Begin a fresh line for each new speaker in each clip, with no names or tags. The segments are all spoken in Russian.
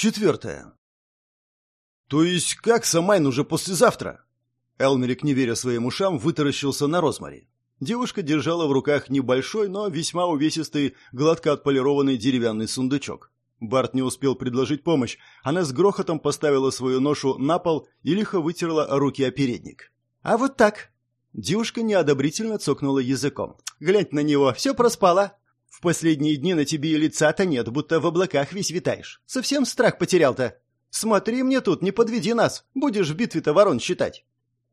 Четвертое. То есть как Самайн уже послезавтра? Элмерик, не веря своим ушам, вытаращился на Розмари. Девушка держала в руках небольшой, но весьма увесистый, гладко отполированный деревянный сундучок. Барт не успел предложить помощь. Она с грохотом поставила свою ношу на пол и лихо вытерла руки о передник. «А вот так!» Девушка неодобрительно цокнула языком. «Глянь на него, все проспала!» «В последние дни на тебе и лица-то нет, будто в облаках весь витаешь. Совсем страх потерял-то!» «Смотри мне тут, не подведи нас! Будешь в битве-то ворон считать!»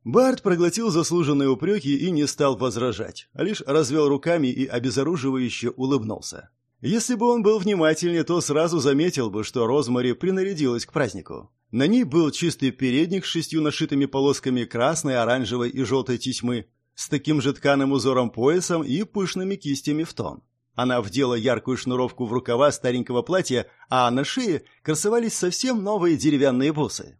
Барт проглотил заслуженные упреки и не стал возражать, а лишь развел руками и обезоруживающе улыбнулся. Если бы он был внимательнее, то сразу заметил бы, что Розмари принарядилась к празднику. На ней был чистый передник с шестью нашитыми полосками красной, оранжевой и желтой тесьмы, с таким же тканым узором поясом и пышными кистями в тон. Она вдела яркую шнуровку в рукава старенького платья, а на шее красовались совсем новые деревянные бусы.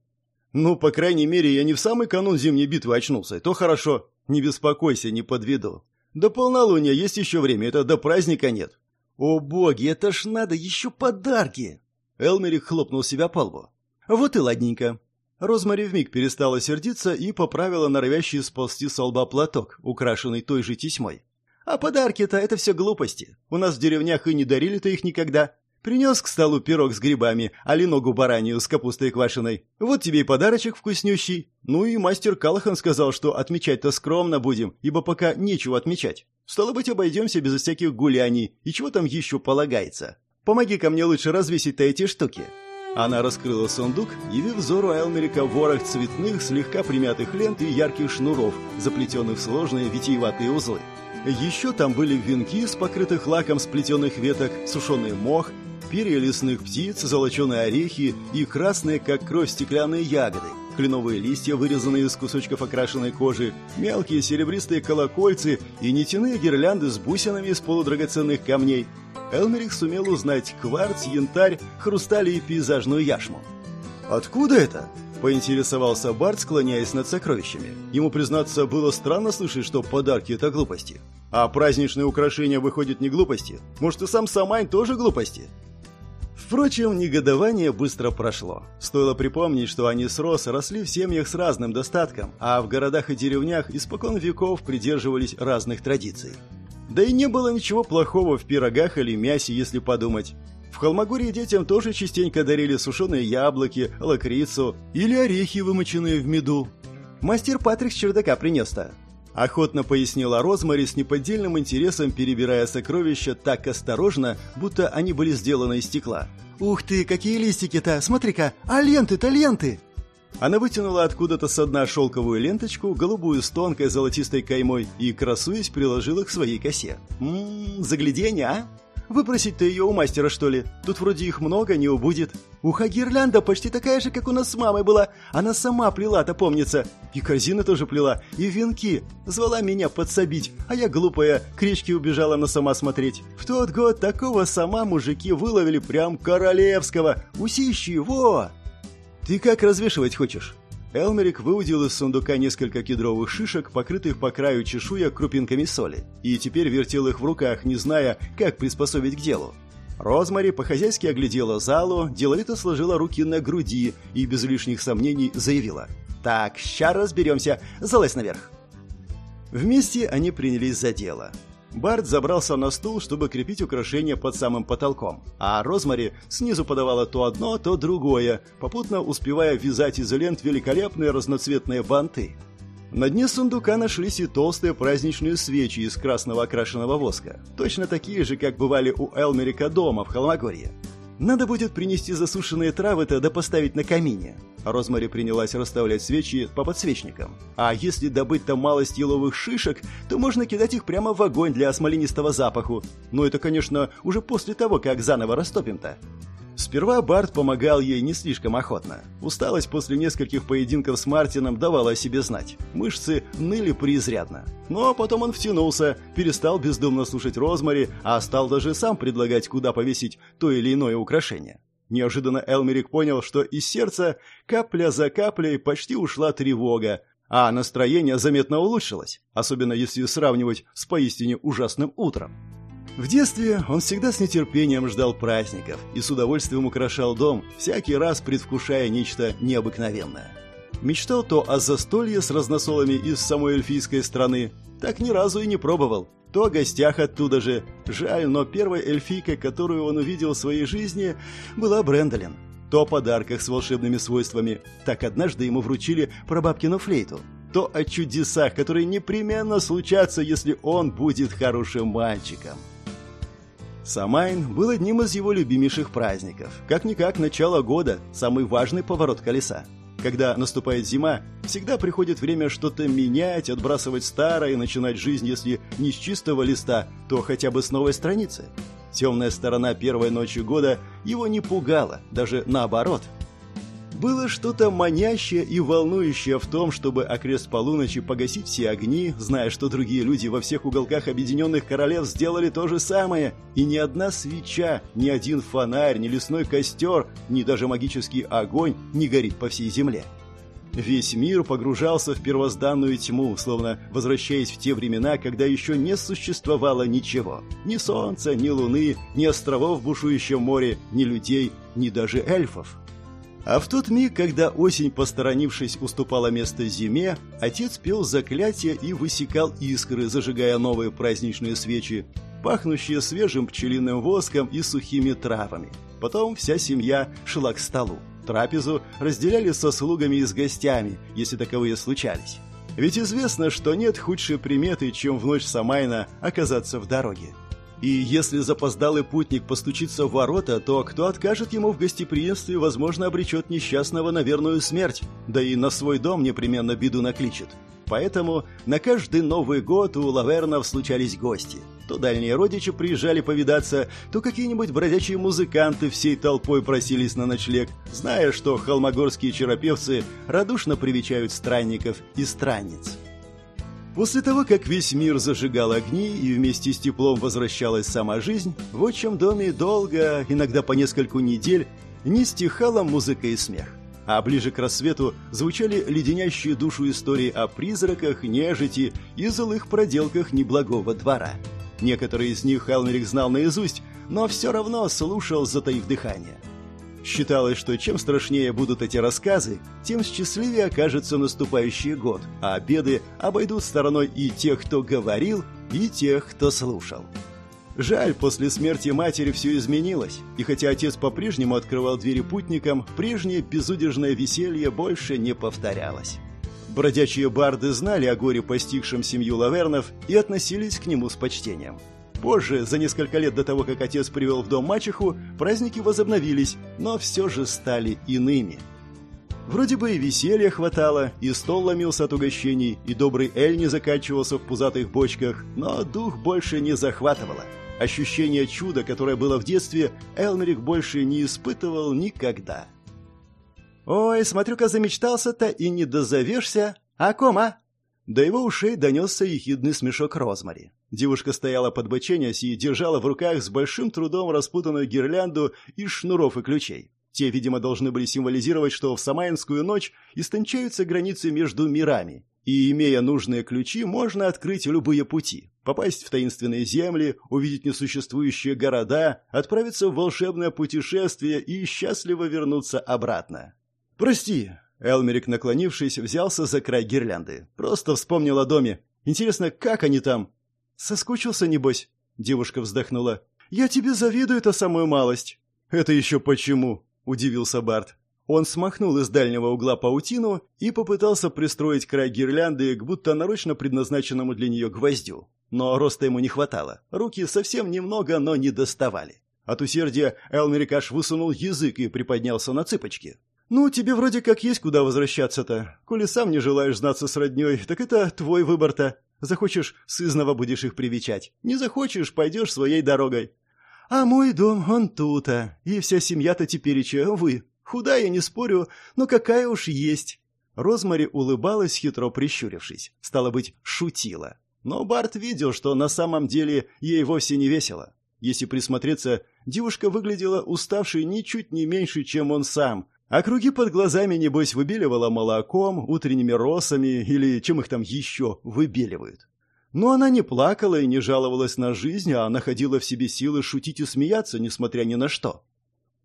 «Ну, по крайней мере, я не в самый канун зимней битвы очнулся, то хорошо. Не беспокойся, не подведу. До полнолуния есть еще время, это до праздника нет». «О боги, это ж надо еще подарки!» Элмерик хлопнул себя по лбу. «Вот и ладненько». Розмари вмиг перестала сердиться и поправила норовящий сползти со лба платок, украшенный той же тесьмой. «А подарки-то это все глупости. У нас в деревнях и не дарили-то их никогда. Принес к столу пирог с грибами, али ногу баранью с капустой квашеной. Вот тебе и подарочек вкуснющий. Ну и мастер Калахан сказал, что отмечать-то скромно будем, ибо пока нечего отмечать. Стало быть, обойдемся без всяких гуляний, и чего там еще полагается. помоги ко мне лучше развесить-то эти штуки». Она раскрыла сундук, явив взору Элмерика ворох цветных, слегка примятых лент и ярких шнуров, заплетенных в сложные витиеватые узлы. Еще там были венки с покрытых лаком сплетенных веток, сушеный мох, перья лесных птиц, золоченые орехи и красные, как кровь, стеклянные ягоды, кленовые листья, вырезанные из кусочков окрашенной кожи, мелкие серебристые колокольцы и нитяные гирлянды с бусинами из полудрагоценных камней. Элмерих сумел узнать кварц, янтарь, хрусталь и пейзажную яшму. «Откуда это?» – поинтересовался Барт, склоняясь над сокровищами. Ему, признаться, было странно слышать, что подарки – это глупости. А праздничные украшения выходят не глупости. Может, и сам Самайн тоже глупости? Впрочем, негодование быстро прошло. Стоило припомнить, что они с Рос росли в семьях с разным достатком, а в городах и деревнях испокон веков придерживались разных традиций. Да и не было ничего плохого в пирогах или мясе, если подумать. В Холмогории детям тоже частенько дарили сушеные яблоки, лакрицу или орехи, вымоченные в меду. Мастер Патрик с чердака принес-то. Охотно пояснила Розмари с неподдельным интересом, перебирая сокровища так осторожно, будто они были сделаны из стекла. «Ух ты, какие листики-то! Смотри-ка! А ленты-то ленты!» Она вытянула откуда-то со дна шелковую ленточку, голубую с тонкой золотистой каймой, и, красуясь, приложила к своей косе. «Ммм, загляденье, а!» Выпросить-то ее у мастера, что ли? Тут вроде их много, не убудет. Уха гирлянда почти такая же, как у нас с мамой была. Она сама плела-то, помнится. И корзины тоже плела, и венки. Звала меня подсобить, а я, глупая, к речке убежала на сама смотреть. В тот год такого сама мужики выловили прям королевского. Усищи, во! Ты как развешивать хочешь? Элмерик выудил из сундука несколько кедровых шишек, покрытых по краю чешуя крупинками соли, и теперь вертел их в руках, не зная, как приспособить к делу. Розмари по-хозяйски оглядела залу, деловито сложила руки на груди и без лишних сомнений заявила. «Так, ща разберемся. Залазь наверх». Вместе они принялись за дело. Барт забрался на стул, чтобы крепить украшения под самым потолком, а Розмари снизу подавала то одно, то другое, попутно успевая вязать из лент великолепные разноцветные банты. На дне сундука нашлись и толстые праздничные свечи из красного окрашенного воска, точно такие же, как бывали у Элмерика дома в Холмогорье. Надо будет принести засушенные травы-то да поставить на камине. Розмари принялась расставлять свечи по подсвечникам. А если добыть там малость еловых шишек, то можно кидать их прямо в огонь для осмолинистого запаху. Но это, конечно, уже после того, как заново растопим-то. Сперва Барт помогал ей не слишком охотно. Усталость после нескольких поединков с Мартином давала о себе знать. Мышцы ныли преизрядно. Но потом он втянулся, перестал бездумно слушать Розмари, а стал даже сам предлагать, куда повесить то или иное украшение. Неожиданно Элмерик понял, что из сердца капля за каплей почти ушла тревога, а настроение заметно улучшилось, особенно если сравнивать с поистине ужасным утром. В детстве он всегда с нетерпением ждал праздников и с удовольствием украшал дом, всякий раз предвкушая нечто необыкновенное. Мечтал то о застолье с разносолами из самой эльфийской страны, так ни разу и не пробовал, то о гостях оттуда же. Жаль, но первой эльфийкой, которую он увидел в своей жизни, была Брэндолин. То о подарках с волшебными свойствами. Так однажды ему вручили прабабкину флейту. То о чудесах, которые непременно случатся, если он будет хорошим мальчиком. Самайн был одним из его любимейших праздников. Как-никак начало года, самый важный поворот колеса. Когда наступает зима, всегда приходит время что-то менять, отбрасывать старое и начинать жизнь, если не с чистого листа, то хотя бы с новой страницы. Темная сторона первой ночи года его не пугала, даже наоборот – было что-то манящее и волнующее в том, чтобы окрест полуночи погасить все огни, зная, что другие люди во всех уголках Объединенных Королев сделали то же самое, и ни одна свеча, ни один фонарь, ни лесной костер, ни даже магический огонь не горит по всей земле. Весь мир погружался в первозданную тьму, словно возвращаясь в те времена, когда еще не существовало ничего. Ни солнца, ни луны, ни островов в бушующем море, ни людей, ни даже эльфов. А в тот миг, когда осень, посторонившись, уступала место зиме, отец пел заклятие и высекал искры, зажигая новые праздничные свечи, пахнущие свежим пчелиным воском и сухими травами. Потом вся семья шла к столу. Трапезу разделяли со слугами и с гостями, если таковые случались. Ведь известно, что нет худшей приметы, чем в ночь Самайна оказаться в дороге. И если запоздалый путник постучится в ворота, то кто откажет ему в гостеприимстве, возможно, обречет несчастного на верную смерть, да и на свой дом непременно беду накличет. Поэтому на каждый Новый год у Лавернов случались гости. То дальние родичи приезжали повидаться, то какие-нибудь бродячие музыканты всей толпой просились на ночлег, зная, что холмогорские черопевцы радушно привечают странников и странниц. После того, как весь мир зажигал огни и вместе с теплом возвращалась сама жизнь, в отчим доме долго, иногда по нескольку недель, не стихала музыка и смех. А ближе к рассвету звучали леденящие душу истории о призраках, нежити и злых проделках неблагого двора. Некоторые из них Элмерик знал наизусть, но все равно слушал, затаив дыхание. Считалось, что чем страшнее будут эти рассказы, тем счастливее окажется наступающий год, а беды обойдут стороной и тех, кто говорил, и тех, кто слушал. Жаль, после смерти матери все изменилось, и хотя отец по-прежнему открывал двери путникам, прежнее безудержное веселье больше не повторялось. Бродячие барды знали о горе, постигшем семью Лавернов, и относились к нему с почтением. Позже, за несколько лет до того, как отец привел в дом мачеху, праздники возобновились, но все же стали иными. Вроде бы и веселья хватало, и стол ломился от угощений, и добрый эль не заканчивался в пузатых бочках, но дух больше не захватывало. Ощущение чуда, которое было в детстве, Элмерик больше не испытывал никогда. «Ой, смотрю-ка, замечтался-то и не дозовешься. А кома?» До его ушей донесся ехидный смешок Розмари. Девушка стояла под боченясь и держала в руках с большим трудом распутанную гирлянду из шнуров и ключей. Те, видимо, должны были символизировать, что в Самайнскую ночь истончаются границы между мирами, и, имея нужные ключи, можно открыть любые пути. Попасть в таинственные земли, увидеть несуществующие города, отправиться в волшебное путешествие и счастливо вернуться обратно. «Прости», Элмерик, наклонившись, взялся за край гирлянды. Просто вспомнил о доме. Интересно, как они там? Соскучился, небось? Девушка вздохнула. Я тебе завидую, это самую малость. Это еще почему? Удивился Барт. Он смахнул из дальнего угла паутину и попытался пристроить край гирлянды к будто нарочно предназначенному для нее гвоздю. Но роста ему не хватало. Руки совсем немного, но не доставали. От усердия Элмерик аж высунул язык и приподнялся на цыпочки. «Ну, тебе вроде как есть куда возвращаться-то. Коли сам не желаешь знаться с роднёй, так это твой выбор-то. Захочешь, сызново будешь их привечать. Не захочешь, пойдешь своей дорогой. А мой дом, он тут-то. И вся семья-то тепереча, вы. Худая, не спорю, но какая уж есть». Розмари улыбалась, хитро прищурившись. Стало быть, шутила. Но Барт видел, что на самом деле ей вовсе не весело. Если присмотреться, девушка выглядела уставшей ничуть не меньше, чем он сам, а круги под глазами, небось, выбеливала молоком, утренними росами или чем их там еще выбеливают. Но она не плакала и не жаловалась на жизнь, а находила в себе силы шутить и смеяться, несмотря ни на что.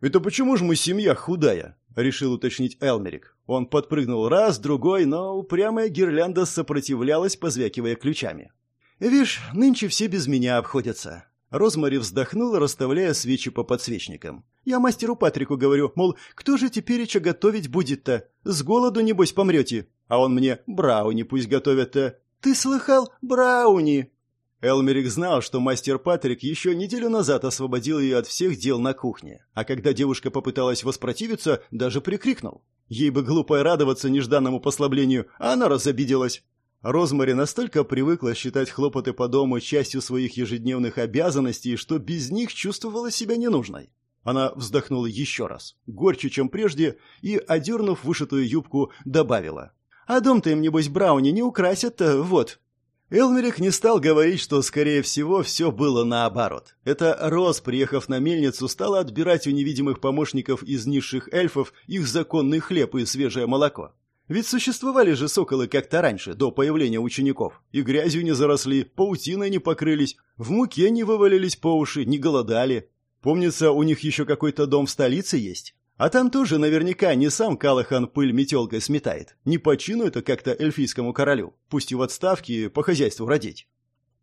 «Это почему же мы семья худая?» — решил уточнить Элмерик. Он подпрыгнул раз, другой, но упрямая гирлянда сопротивлялась, позвякивая ключами. «Вишь, нынче все без меня обходятся». Розмари вздохнула, расставляя свечи по подсвечникам. «Я мастеру Патрику говорю, мол, кто же тепереча готовить будет-то? С голоду, небось, помрете?» А он мне «брауни пусть готовят-то». «Ты слыхал? Брауни!» Элмерик знал, что мастер Патрик еще неделю назад освободил ее от всех дел на кухне, а когда девушка попыталась воспротивиться, даже прикрикнул. Ей бы глупо радоваться нежданному послаблению, а она разобиделась. Розмари настолько привыкла считать хлопоты по дому частью своих ежедневных обязанностей, что без них чувствовала себя ненужной. Она вздохнула еще раз, горче, чем прежде, и, одернув вышитую юбку, добавила. А дом-то им, небось, Брауни не украсят-то, вот». Элмерик не стал говорить, что, скорее всего, все было наоборот. Это Рос, приехав на мельницу, стала отбирать у невидимых помощников из низших эльфов их законный хлеб и свежее молоко. Ведь существовали же соколы как-то раньше, до появления учеников. И грязью не заросли, паутиной не покрылись, в муке не вывалились по уши, не голодали. Помнится, у них еще какой-то дом в столице есть. А там тоже наверняка не сам Калахан пыль метелкой сметает. Не по чину это как-то эльфийскому королю. Пусть и в отставке по хозяйству родить.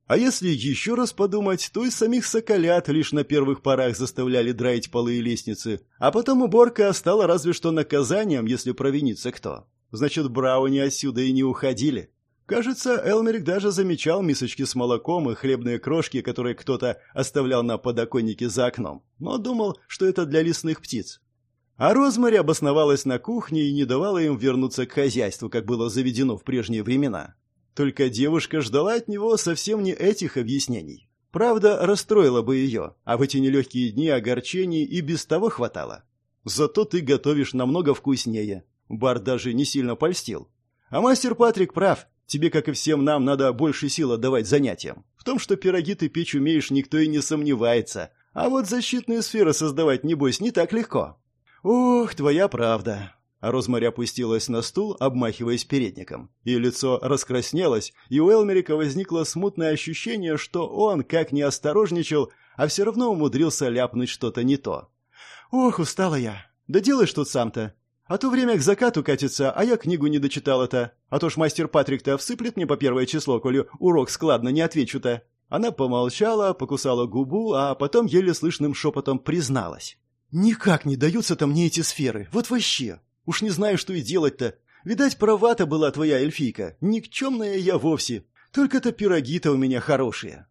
А если еще раз подумать, то и самих соколят лишь на первых порах заставляли драить полы и лестницы, а потом уборка стала разве что наказанием, если провинится кто. Значит, брауни отсюда и не уходили. Кажется, Элмерик даже замечал мисочки с молоком и хлебные крошки, которые кто-то оставлял на подоконнике за окном, но думал, что это для лесных птиц. А Розмари обосновалась на кухне и не давала им вернуться к хозяйству, как было заведено в прежние времена. Только девушка ждала от него совсем не этих объяснений. Правда, расстроила бы ее, а в эти нелегкие дни огорчений и без того хватало. Зато ты готовишь намного вкуснее. Бар даже не сильно польстил. А мастер Патрик прав. Тебе, как и всем нам, надо больше сил отдавать занятиям. В том, что пироги ты печь умеешь, никто и не сомневается. А вот защитные сферы создавать, небось, не так легко. «Ох, твоя правда!» А Розмари опустилась на стул, обмахиваясь передником. Ее лицо раскраснелось, и у Элмерика возникло смутное ощущение, что он, как не осторожничал, а все равно умудрился ляпнуть что-то не то. «Ох, устала я! Да делаешь тут сам-то! А то время к закату катится, а я книгу не дочитала-то. А то ж мастер Патрик-то всыплет мне по первое число, коли урок складно не отвечу-то». Она помолчала, покусала губу, а потом еле слышным шепотом призналась. Никак не даются-то мне эти сферы. Вот вообще. Уж не знаю, что и делать-то. Видать, права-то была твоя эльфийка. Никчемная я вовсе. Только-то пироги-то у меня хорошие.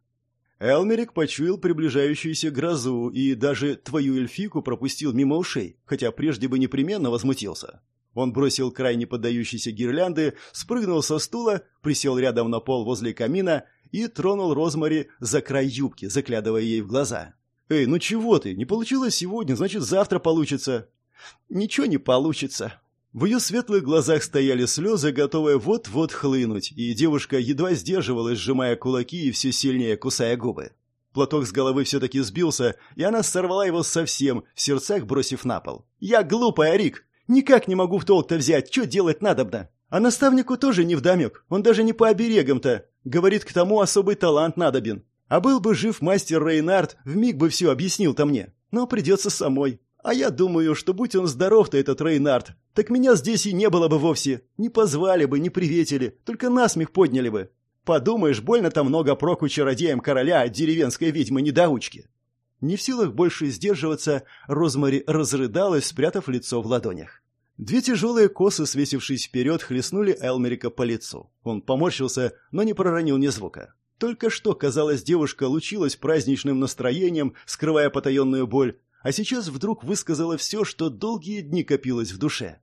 Элмерик почуял приближающуюся грозу и даже твою эльфийку пропустил мимо ушей, хотя прежде бы непременно возмутился. Он бросил крайне поддающиеся гирлянды, спрыгнул со стула, присел рядом на пол возле камина и тронул Розмари за край юбки, заглядывая ей в глаза. «Эй, ну чего ты? Не получилось сегодня, значит, завтра получится». «Ничего не получится». В ее светлых глазах стояли слезы, готовые вот-вот хлынуть, и девушка едва сдерживалась, сжимая кулаки и все сильнее кусая губы. Платок с головы все-таки сбился, и она сорвала его совсем, в сердцах бросив на пол. «Я глупая, Рик! Никак не могу в толк-то взять, что делать надобно? А наставнику тоже не вдомек, он даже не по оберегам-то. Говорит, к тому особый талант надобен. А был бы жив мастер Рейнард, вмиг бы все объяснил-то мне. Но придется самой. А я думаю, что будь он здоров-то, этот Рейнард, так меня здесь и не было бы вовсе. Не позвали бы, не приветили, только насмех подняли бы. Подумаешь, больно-то много проку чародеям короля от деревенской ведьмы-недоучки. Не в силах больше сдерживаться, Розмари разрыдалась, спрятав лицо в ладонях. Две тяжелые косы, свесившись вперед, хлестнули Элмерика по лицу. Он поморщился, но не проронил ни звука. Только что, казалось, девушка лучилась праздничным настроением, скрывая потаенную боль, а сейчас вдруг высказала все, что долгие дни копилось в душе.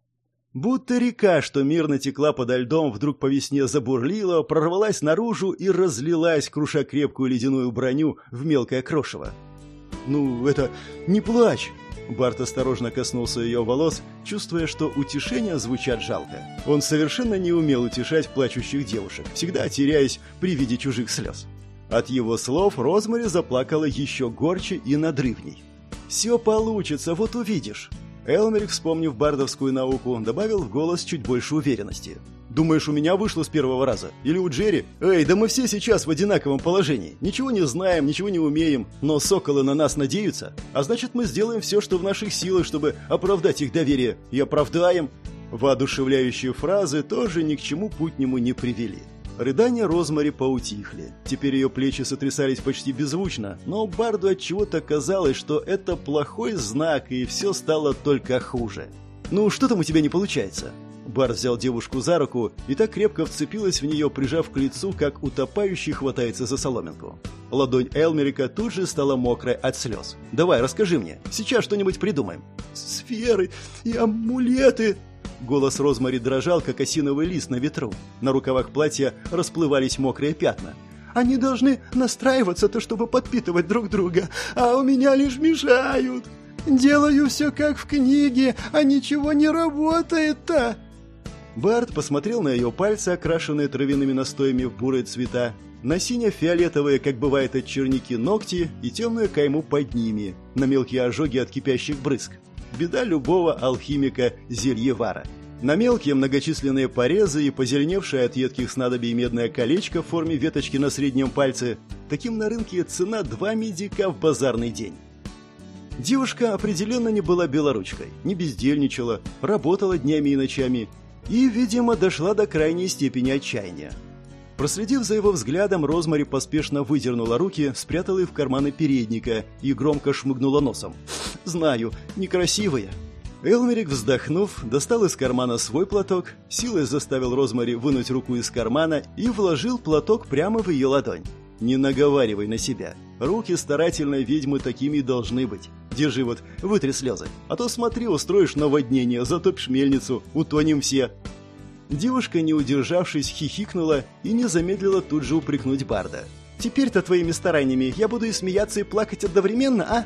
Будто река, что мирно текла подо льдом, вдруг по весне забурлила, прорвалась наружу и разлилась, круша крепкую ледяную броню в мелкое крошево. «Ну, это не плачь!» Барт осторожно коснулся ее волос, чувствуя, что утешения звучат жалко. Он совершенно не умел утешать плачущих девушек, всегда теряясь при виде чужих слез. От его слов Розмари заплакала еще горче и надрывней. «Все получится, вот увидишь!» Элмерик, вспомнив бардовскую науку, добавил в голос чуть больше уверенности. Думаешь, у меня вышло с первого раза? Или у Джерри? Эй, да мы все сейчас в одинаковом положении. Ничего не знаем, ничего не умеем, но соколы на нас надеются. А значит, мы сделаем все, что в наших силах, чтобы оправдать их доверие. И оправдаем. Воодушевляющие фразы тоже ни к чему путнему не привели. Рыдания Розмари поутихли. Теперь ее плечи сотрясались почти беззвучно, но Барду от чего-то казалось, что это плохой знак, и все стало только хуже. «Ну, что там у тебя не получается?» Бар взял девушку за руку и так крепко вцепилась в нее, прижав к лицу, как утопающий хватается за соломинку. Ладонь Элмерика тут же стала мокрой от слез. «Давай, расскажи мне. Сейчас что-нибудь придумаем». «Сферы и амулеты!» Голос Розмари дрожал, как осиновый лист на ветру. На рукавах платья расплывались мокрые пятна. «Они должны настраиваться-то, чтобы подпитывать друг друга, а у меня лишь мешают. Делаю все как в книге, а ничего не работает-то!» Барт посмотрел на ее пальцы, окрашенные травяными настоями в бурые цвета, на сине-фиолетовые, как бывает от черники, ногти и темную кайму под ними, на мелкие ожоги от кипящих брызг. Беда любого алхимика зельевара. На мелкие многочисленные порезы и позеленевшее от едких снадобий медное колечко в форме веточки на среднем пальце. Таким на рынке цена два медика в базарный день. Девушка определенно не была белоручкой, не бездельничала, работала днями и ночами, и, видимо, дошла до крайней степени отчаяния. Проследив за его взглядом, Розмари поспешно выдернула руки, спрятала их в карманы передника и громко шмыгнула носом. «Знаю, некрасивые». Элмерик, вздохнув, достал из кармана свой платок, силой заставил Розмари вынуть руку из кармана и вложил платок прямо в ее ладонь. «Не наговаривай на себя. Руки старательной ведьмы такими должны быть. Держи вот, вытри слезы. А то смотри, устроишь наводнение, затопишь мельницу, утонем все. Девушка, не удержавшись, хихикнула и не замедлила тут же упрекнуть Барда. «Теперь-то твоими стараниями я буду и смеяться, и плакать одновременно, а?»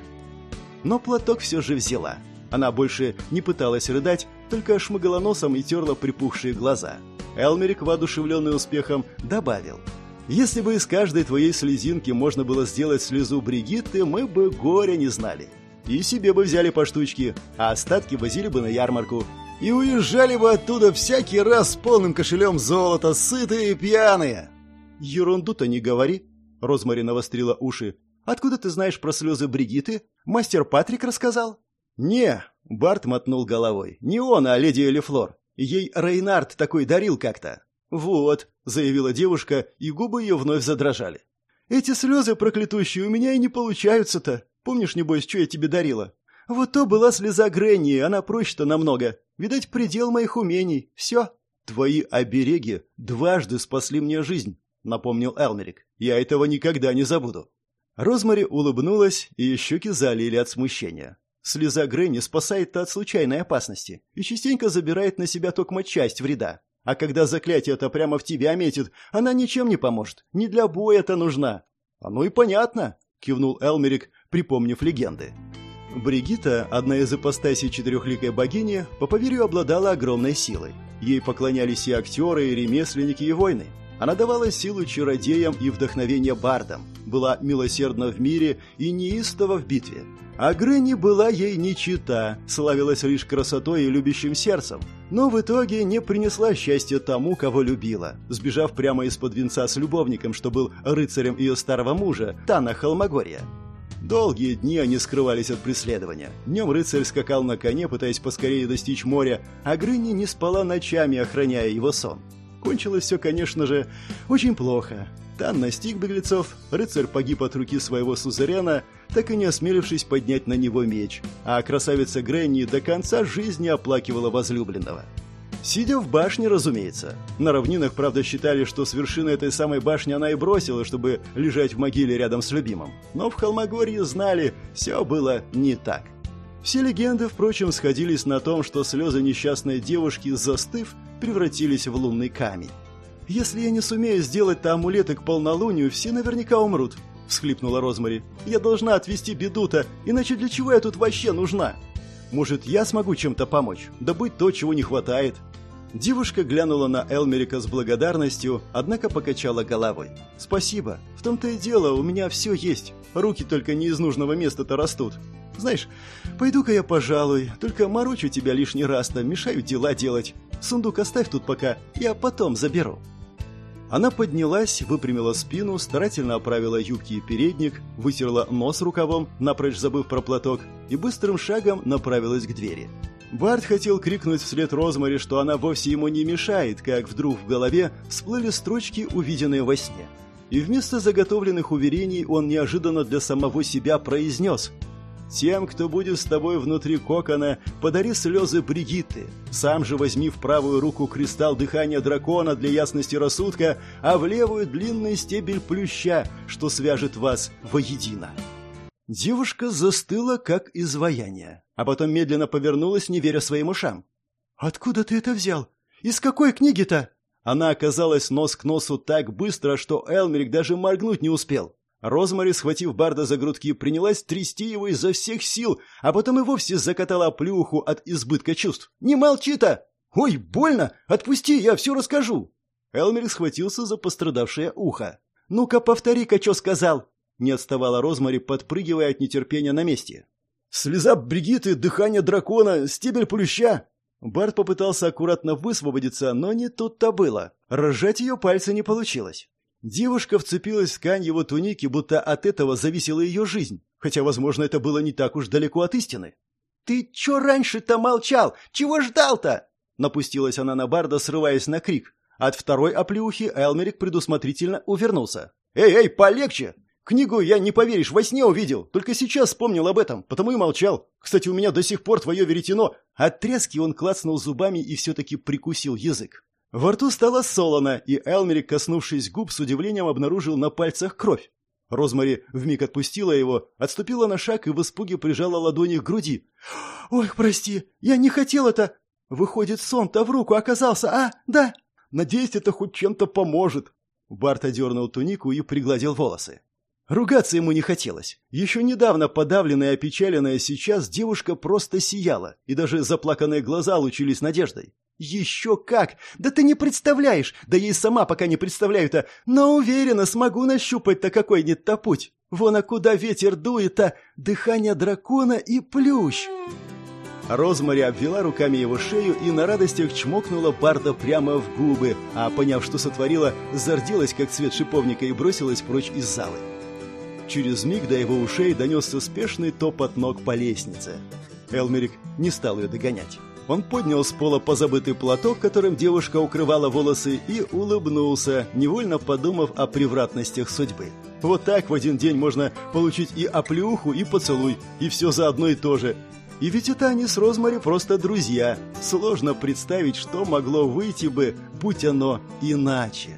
Но платок все же взяла. Она больше не пыталась рыдать, только шмыгала носом и терла припухшие глаза. Элмерик, воодушевленный успехом, добавил. «Если бы из каждой твоей слезинки можно было сделать слезу Бригитты, мы бы горя не знали. И себе бы взяли по штучке, а остатки возили бы на ярмарку. И уезжали бы оттуда всякий раз с полным кошелем золота, сытые и пьяные. Ерунду-то не говори. Розмари навострила уши. Откуда ты знаешь про слезы Бригиты? Мастер Патрик рассказал? Не, Барт мотнул головой. Не он, а леди Элифлор. Ей Рейнард такой дарил как-то. Вот, заявила девушка, и губы ее вновь задрожали. Эти слезы проклятущие у меня и не получаются-то. Помнишь, небось, что я тебе дарила? Вот то была слеза Гренни, она проще-то намного. Видать, предел моих умений. Все. Твои обереги дважды спасли мне жизнь, напомнил Элмерик. Я этого никогда не забуду. Розмари улыбнулась, и щеки залили от смущения. Слеза Гренни спасает-то от случайной опасности и частенько забирает на себя только часть вреда. А когда заклятие-то прямо в тебя метит, она ничем не поможет. Не для боя это нужна. Ну и понятно, кивнул Элмерик, припомнив легенды. Бригита, одна из ипостасей четырехликой богини, по поверью обладала огромной силой. Ей поклонялись и актеры, и ремесленники, и войны. Она давала силу чародеям и вдохновение бардам, была милосердна в мире и неистова в битве. А Грэнни была ей не славилась лишь красотой и любящим сердцем, но в итоге не принесла счастья тому, кого любила, сбежав прямо из-под венца с любовником, что был рыцарем ее старого мужа, Тана Холмогорья. Долгие дни они скрывались от преследования. Днем рыцарь скакал на коне, пытаясь поскорее достичь моря, а Грынни не спала ночами, охраняя его сон. Кончилось все, конечно же, очень плохо. Тан настиг беглецов, рыцарь погиб от руки своего сузерена, так и не осмелившись поднять на него меч, а красавица Гренни до конца жизни оплакивала возлюбленного. Сидя в башне, разумеется. На равнинах, правда, считали, что с вершины этой самой башни она и бросила, чтобы лежать в могиле рядом с любимым. Но в Холмогорье знали, все было не так. Все легенды, впрочем, сходились на том, что слезы несчастной девушки, застыв, превратились в лунный камень. «Если я не сумею сделать-то амулеты к полнолунию, все наверняка умрут», — всхлипнула Розмари. «Я должна отвести беду-то, иначе для чего я тут вообще нужна?» Может, я смогу чем-то помочь, добыть то, чего не хватает?» Девушка глянула на Элмерика с благодарностью, однако покачала головой. «Спасибо. В том-то и дело, у меня все есть. Руки только не из нужного места-то растут. Знаешь, пойду-ка я, пожалуй, только морочу тебя лишний раз-то, мешаю дела делать. Сундук оставь тут пока, я потом заберу». Она поднялась, выпрямила спину, старательно оправила юбки и передник, вытерла нос рукавом, напрочь забыв про платок, и быстрым шагом направилась к двери. Барт хотел крикнуть вслед Розмари, что она вовсе ему не мешает, как вдруг в голове всплыли строчки, увиденные во сне. И вместо заготовленных уверений он неожиданно для самого себя произнес «Тем, кто будет с тобой внутри кокона, подари слезы Бригитты. Сам же возьми в правую руку кристалл дыхания дракона для ясности рассудка, а в левую длинный стебель плюща, что свяжет вас воедино». Девушка застыла, как изваяние, а потом медленно повернулась, не веря своим ушам. «Откуда ты это взял? Из какой книги-то?» Она оказалась нос к носу так быстро, что Элмерик даже моргнуть не успел. Розмари, схватив Барда за грудки, принялась трясти его изо всех сил, а потом и вовсе закатала плюху от избытка чувств. «Не молчи-то! Ой, больно! Отпусти, я все расскажу!» Элмерик схватился за пострадавшее ухо. «Ну-ка, повтори-ка, что сказал!» Не отставала Розмари, подпрыгивая от нетерпения на месте. «Слеза Бригиты, дыхание дракона, стебель плюща!» Барт попытался аккуратно высвободиться, но не тут-то было. Разжать ее пальцы не получилось. Девушка вцепилась в ткань его туники, будто от этого зависела ее жизнь, хотя, возможно, это было не так уж далеко от истины. «Ты чё раньше-то молчал? Чего ждал-то?» Напустилась она на Барда, срываясь на крик. От второй оплеухи Элмерик предусмотрительно увернулся. «Эй, эй, полегче! Книгу я, не поверишь, во сне увидел. Только сейчас вспомнил об этом, потому и молчал. Кстати, у меня до сих пор твое веретено. От трески он клацнул зубами и все-таки прикусил язык. Во рту стало солоно, и Элмерик, коснувшись губ, с удивлением обнаружил на пальцах кровь. Розмари вмиг отпустила его, отступила на шаг и в испуге прижала ладони к груди. «Ой, прости, я не хотел это! Выходит, сон-то в руку оказался, а? Да? Надеюсь, это хоть чем-то поможет!» Барт одернул тунику и пригладил волосы. Ругаться ему не хотелось. Еще недавно подавленная и опечаленная сейчас девушка просто сияла, и даже заплаканные глаза лучились надеждой. «Еще как! Да ты не представляешь! Да и сама пока не представляю-то, но уверена, смогу нащупать-то какой-нибудь-то путь! Вон а куда ветер дует-то! Дыхание дракона и плющ!» Розмари обвела руками его шею и на радостях чмокнула Барда прямо в губы, а, поняв, что сотворила, зарделась, как цвет шиповника, и бросилась прочь из залы. Через миг до его ушей донесся спешный топот ног по лестнице. Элмерик не стал ее догонять. Он поднял с пола позабытый платок, которым девушка укрывала волосы, и улыбнулся, невольно подумав о превратностях судьбы. Вот так в один день можно получить и оплеуху, и поцелуй, и все за одно и то же. И ведь это они с Розмари просто друзья. Сложно представить, что могло выйти бы, будь оно иначе.